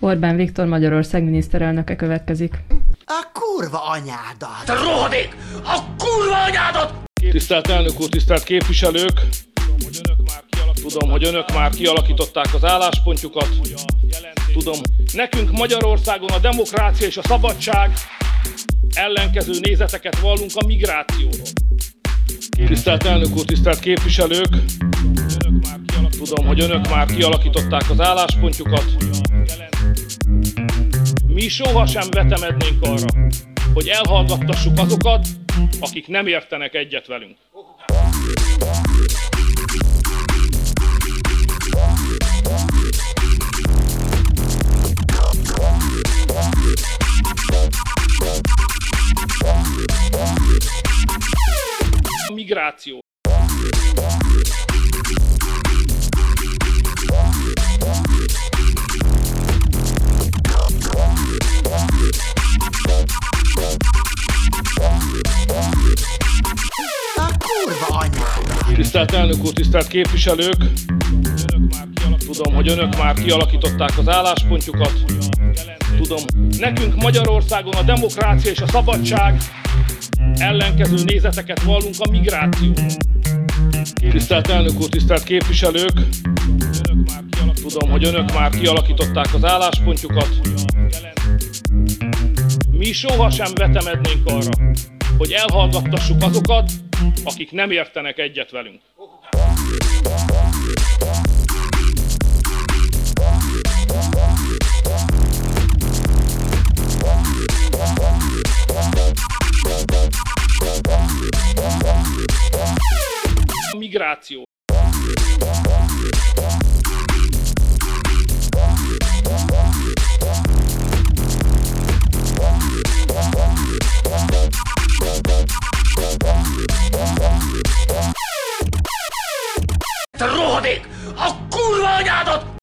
Orbán Viktor Magyarország miniszterelnöke következik. A kurva anyádat! Te rohadék! A kurva anyádat! Tisztelt elnök úr, tisztelt képviselők! Tudom, hogy önök már kialakították az álláspontjukat. Tudom, nekünk Magyarországon a demokrácia és a szabadság ellenkező nézeteket vallunk a migrációról. Tisztelt elnök úr, tisztelt képviselők! Tudom, hogy önök már kialakították az álláspontjukat. Mi sohasem vetemednénk arra, hogy elhallgattassuk azokat, akik nem értenek egyet velünk. A migráció. Tisztelt elnök úr, tisztelt képviselők! Tudom, hogy önök már kialakították az álláspontjukat. Tudom, nekünk Magyarországon a demokrácia és a szabadság ellenkező nézeteket vallunk a migrációról. Tisztelt elnök úr, tisztelt képviselők! Tudom, hogy önök már kialakították az álláspontjukat. Mi sohasem vetemednénk arra, hogy elhallgattassuk azokat, akik nem értenek egyet velünk. Migráció. Te rohadék! A kurva anyádat!